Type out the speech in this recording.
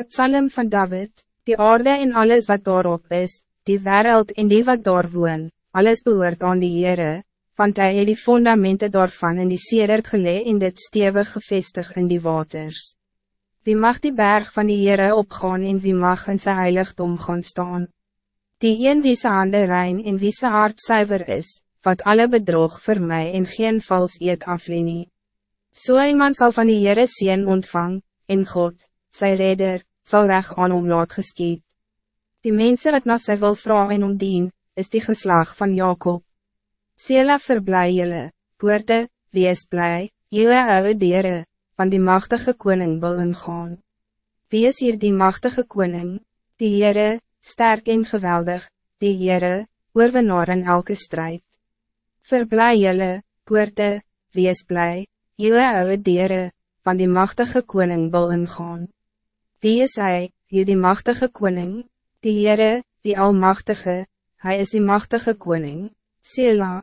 Het psalm van David, die aarde en alles wat daarop is, die wereld en die wat daar woon, alles behoort aan die Heere, want hij het die fundamenten daarvan in die sedert gelee en dit stevig gevestig in die waters. Wie mag die berg van die Heere opgaan en wie mag in sy heiligdom gaan staan? Die een wie sy hande rein en wie sy hart zuiver is, wat alle bedrog voor mij en geen vals eet afleen nie. So iemand zal van die Heere sien ontvang, en God, sy redder, zal reg aan hom laat geskiet. Die mensen wat na sy wil vraag en omdien, is die geslag van Jacob. Sela verblij jylle, poorte, wees blij, jylle ouwe dere, van die machtige koning wil ingaan. Wie is hier die machtige koning? Die Heere, sterk en geweldig, die Heere, oorwinnaar in elke strijd. Verblij jylle, poorte, wees blij, jylle ouwe dere, van die machtige koning wil ingaan. Wie is hij, hier die machtige koning? Die Heere, die almachtige, hij is die machtige koning. Sela.